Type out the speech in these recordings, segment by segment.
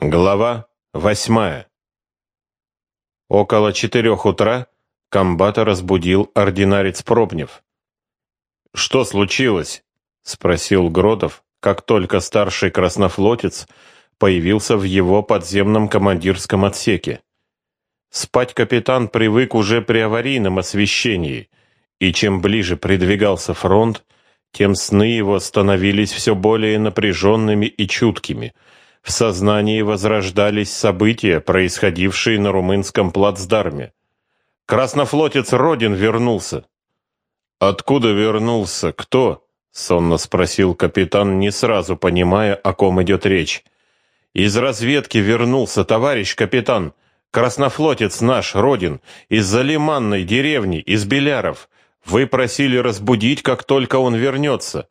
Глава восьмая. Около четырех утра комбата разбудил ординарец Пробнев. «Что случилось?» — спросил Гродов, как только старший краснофлотец появился в его подземном командирском отсеке. Спать капитан привык уже при аварийном освещении, и чем ближе придвигался фронт, тем сны его становились все более напряженными и чуткими — в сознании возрождались события, происходившие на румынском плацдарме. Краснофлотец Родин вернулся. «Откуда вернулся? Кто?» — сонно спросил капитан, не сразу понимая, о ком идет речь. «Из разведки вернулся товарищ капитан. Краснофлотец наш, Родин, из Залиманной деревни, из Беляров. Вы просили разбудить, как только он вернется».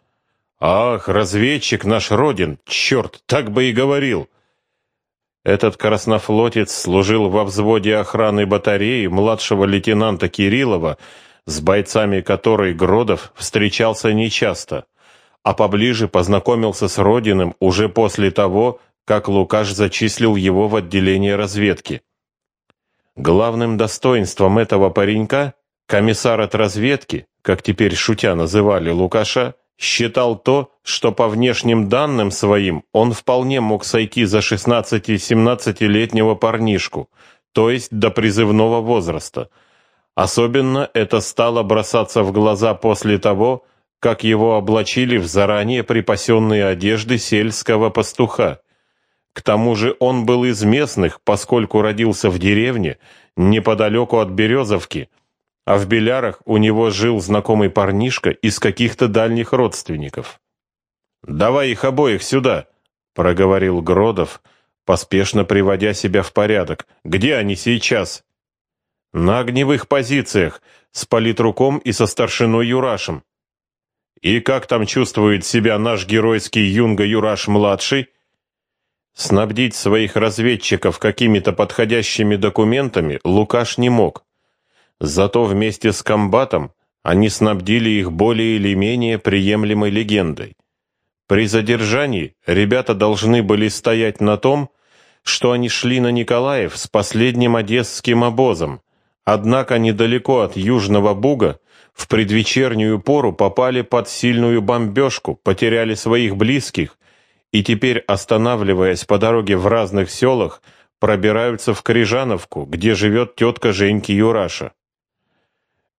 «Ах, разведчик наш Родин, черт, так бы и говорил!» Этот краснофлотец служил во взводе охраны батареи младшего лейтенанта Кириллова, с бойцами которой Гродов встречался нечасто, а поближе познакомился с Родиным уже после того, как Лукаш зачислил его в отделение разведки. Главным достоинством этого паренька, комиссар от разведки, как теперь шутя называли Лукаша, считал то, что по внешним данным своим он вполне мог сойти за 16-17-летнего парнишку, то есть до призывного возраста. Особенно это стало бросаться в глаза после того, как его облачили в заранее припасенные одежды сельского пастуха. К тому же он был из местных, поскольку родился в деревне, неподалеку от Березовки – а в Белярах у него жил знакомый парнишка из каких-то дальних родственников. «Давай их обоих сюда», — проговорил Гродов, поспешно приводя себя в порядок. «Где они сейчас?» «На огневых позициях, с политруком и со старшиной Юрашем». «И как там чувствует себя наш геройский юнга Юраш-младший?» Снабдить своих разведчиков какими-то подходящими документами Лукаш не мог. Зато вместе с комбатом они снабдили их более или менее приемлемой легендой. При задержании ребята должны были стоять на том, что они шли на Николаев с последним одесским обозом, однако недалеко от Южного Буга в предвечернюю пору попали под сильную бомбежку, потеряли своих близких и теперь, останавливаясь по дороге в разных селах, пробираются в Крижановку, где живет тетка Женьки Юраша.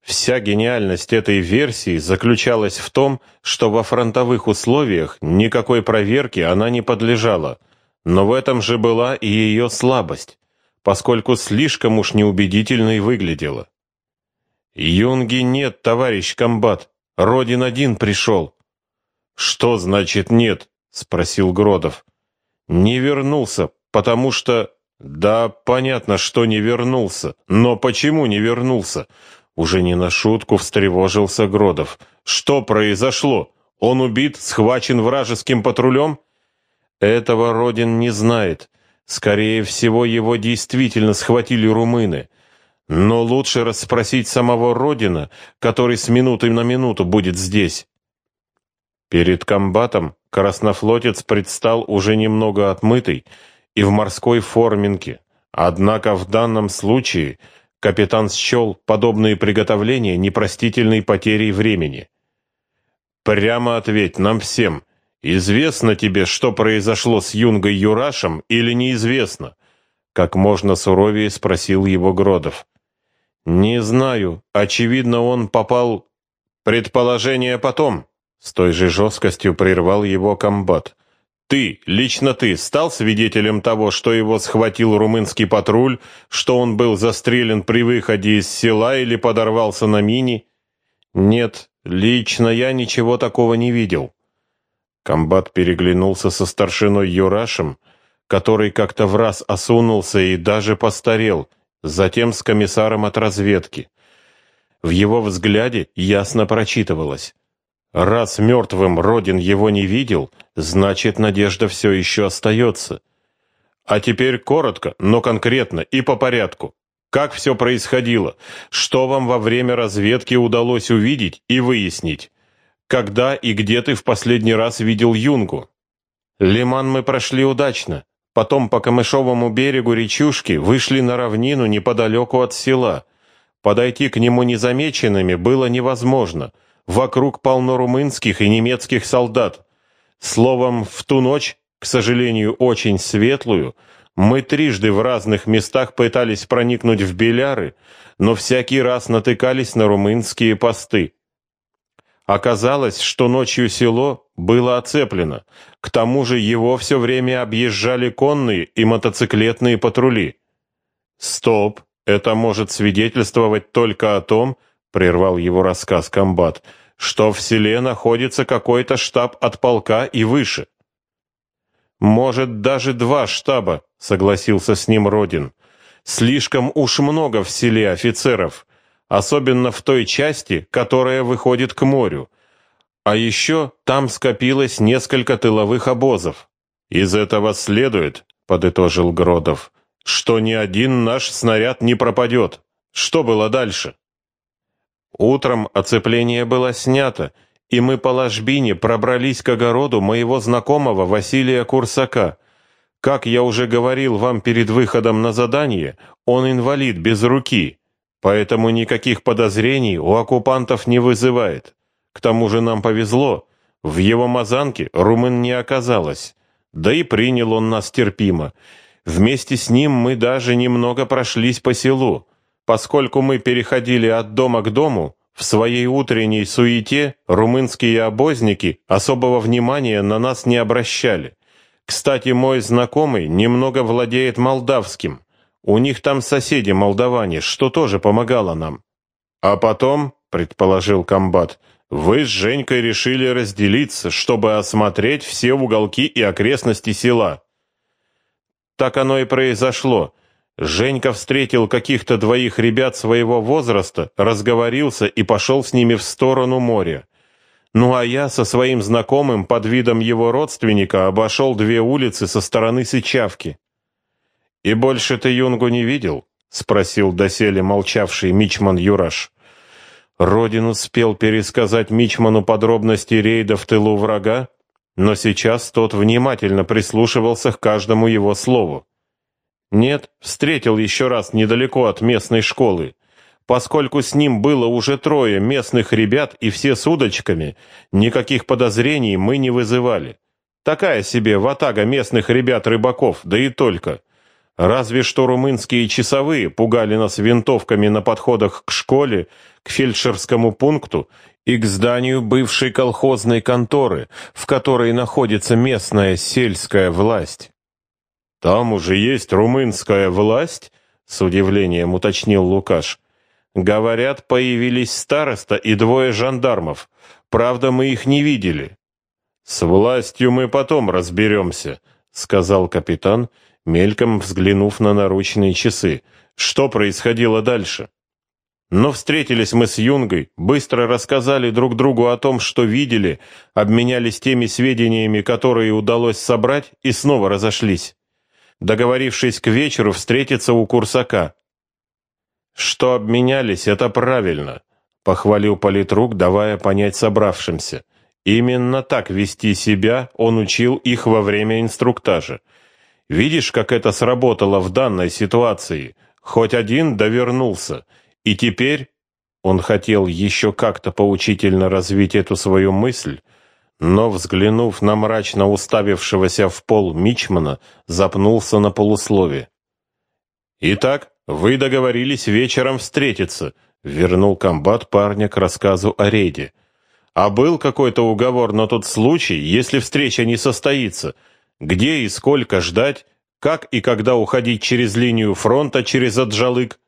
Вся гениальность этой версии заключалась в том, что во фронтовых условиях никакой проверки она не подлежала, но в этом же была и ее слабость, поскольку слишком уж неубедительной выглядела. «Юнги нет, товарищ комбат, Родин один пришел». «Что значит нет?» — спросил Гродов. «Не вернулся, потому что...» «Да, понятно, что не вернулся, но почему не вернулся? Уже не на шутку встревожился Гродов. Что произошло? Он убит, схвачен вражеским патрулем? Этого Родин не знает. Скорее всего, его действительно схватили румыны. Но лучше расспросить самого Родина, который с минуты на минуту будет здесь. Перед комбатом краснофлотец предстал уже немного отмытый и в морской форминке. Однако в данном случае – Капитан счел подобные приготовления непростительной потерей времени. «Прямо ответь нам всем, известно тебе, что произошло с Юнгой Юрашем или неизвестно?» Как можно суровее спросил его Гродов. «Не знаю. Очевидно, он попал...» «Предположение потом», — с той же жесткостью прервал его комбат. Ты, лично ты, стал свидетелем того, что его схватил румынский патруль, что он был застрелен при выходе из села или подорвался на мини? Нет, лично я ничего такого не видел. Комбат переглянулся со старшиной Юрашем, который как-то в раз осунулся и даже постарел, затем с комиссаром от разведки. В его взгляде ясно прочитывалось. Раз мертвым Родин его не видел, значит, надежда все еще остается. А теперь коротко, но конкретно и по порядку. Как все происходило? Что вам во время разведки удалось увидеть и выяснить? Когда и где ты в последний раз видел Юнгу? Лиман мы прошли удачно. потом по камышовому берегу речушки, вышли на равнину неподалеку от села. Подойти к нему незамеченными было невозможно. Вокруг полно румынских и немецких солдат. Словом, в ту ночь, к сожалению, очень светлую, мы трижды в разных местах пытались проникнуть в Беляры, но всякий раз натыкались на румынские посты. Оказалось, что ночью село было оцеплено. К тому же его все время объезжали конные и мотоциклетные патрули. «Стоп! Это может свидетельствовать только о том, — прервал его рассказ комбат, — что в селе находится какой-то штаб от полка и выше. «Может, даже два штаба», — согласился с ним Родин. «Слишком уж много в селе офицеров, особенно в той части, которая выходит к морю. А еще там скопилось несколько тыловых обозов. Из этого следует, — подытожил Гродов, — что ни один наш снаряд не пропадет. Что было дальше?» Утром оцепление было снято, — и мы по ложбине пробрались к огороду моего знакомого Василия Курсака. Как я уже говорил вам перед выходом на задание, он инвалид без руки, поэтому никаких подозрений у оккупантов не вызывает. К тому же нам повезло, в его мазанке румын не оказалось, да и принял он нас терпимо. Вместе с ним мы даже немного прошлись по селу. Поскольку мы переходили от дома к дому, в своей утренней суете румынские обозники особого внимания на нас не обращали. Кстати, мой знакомый немного владеет молдавским. У них там соседи молдаване, что тоже помогало нам. А потом, предположил комбат, вы с Женькой решили разделиться, чтобы осмотреть все уголки и окрестности села. Так оно и произошло. Женька встретил каких-то двоих ребят своего возраста, разговорился и пошел с ними в сторону моря. Ну а я со своим знакомым под видом его родственника обошел две улицы со стороны Сычавки. «И больше ты Юнгу не видел?» — спросил доселе молчавший Мичман Юраш. Родин успел пересказать Мичману подробности рейда в тылу врага, но сейчас тот внимательно прислушивался к каждому его слову. Нет, встретил еще раз недалеко от местной школы. Поскольку с ним было уже трое местных ребят и все с удочками, никаких подозрений мы не вызывали. Такая себе ватага местных ребят-рыбаков, да и только. Разве что румынские часовые пугали нас винтовками на подходах к школе, к фельдшерскому пункту и к зданию бывшей колхозной конторы, в которой находится местная сельская власть. «Там уже есть румынская власть?» — с удивлением уточнил Лукаш. «Говорят, появились староста и двое жандармов. Правда, мы их не видели». «С властью мы потом разберемся», — сказал капитан, мельком взглянув на наручные часы. «Что происходило дальше?» Но встретились мы с Юнгой, быстро рассказали друг другу о том, что видели, обменялись теми сведениями, которые удалось собрать, и снова разошлись договорившись к вечеру встретиться у Курсака. «Что обменялись, это правильно», — похвалил политрук, давая понять собравшимся. «Именно так вести себя он учил их во время инструктажа. Видишь, как это сработало в данной ситуации? Хоть один довернулся, и теперь...» Он хотел еще как-то поучительно развить эту свою мысль, но, взглянув на мрачно уставившегося в пол Мичмана, запнулся на полуслове. «Итак, вы договорились вечером встретиться», — вернул комбат парня к рассказу о рейде. «А был какой-то уговор на тот случай, если встреча не состоится? Где и сколько ждать? Как и когда уходить через линию фронта, через Аджалык?»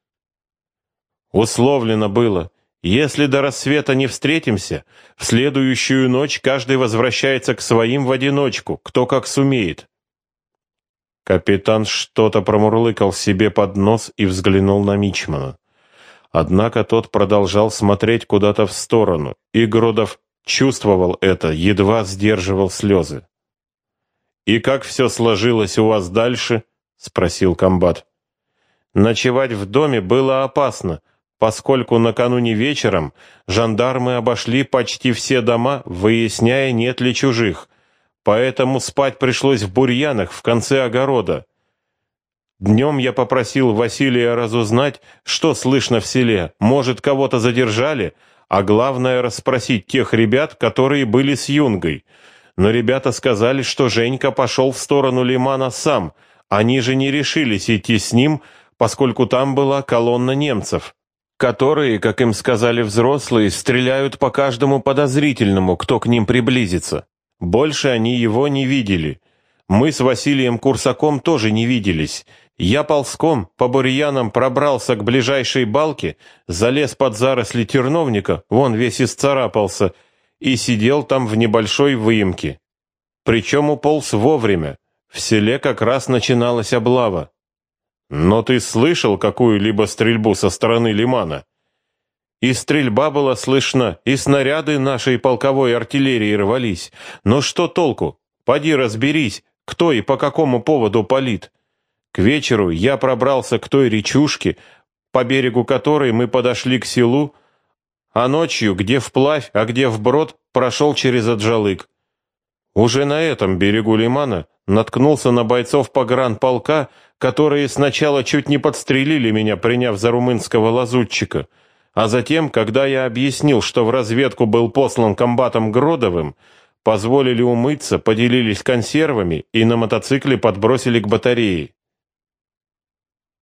«Условлено было. Если до рассвета не встретимся, в следующую ночь каждый возвращается к своим в одиночку, кто как сумеет. Капитан что-то промурлыкал себе под нос и взглянул на Мичмана. Однако тот продолжал смотреть куда-то в сторону, и Гродов чувствовал это, едва сдерживал слезы. «И как все сложилось у вас дальше?» — спросил комбат. «Ночевать в доме было опасно», поскольку накануне вечером жандармы обошли почти все дома, выясняя, нет ли чужих. поэтому спать пришлось в бурьянах в конце огорода. Днем я попросил Василия разузнать, что слышно в селе, может, кого-то задержали, а главное расспросить тех ребят, которые были с Юнгой. Но ребята сказали, что Женька пошел в сторону лимана сам, они же не решились идти с ним, поскольку там была колонна немцев, которые, как им сказали взрослые, стреляют по каждому подозрительному, кто к ним приблизится. Больше они его не видели. Мы с Василием Курсаком тоже не виделись. Я ползком по бурьянам пробрался к ближайшей балке, залез под заросли терновника, вон весь исцарапался, и сидел там в небольшой выемке. Причем уполз вовремя. В селе как раз начиналась облава. Но ты слышал какую-либо стрельбу со стороны лимана? И стрельба была слышна, и снаряды нашей полковой артиллерии рвались. Но что толку? Поди разберись, кто и по какому поводу палит. К вечеру я пробрался к той речушке, по берегу которой мы подошли к селу, а ночью, где вплавь, а где вброд, прошел через Аджалык. Уже на этом берегу лимана наткнулся на бойцов погранполка, которые сначала чуть не подстрелили меня, приняв за румынского лазутчика, а затем, когда я объяснил, что в разведку был послан комбатом Гродовым, позволили умыться, поделились консервами и на мотоцикле подбросили к батарее.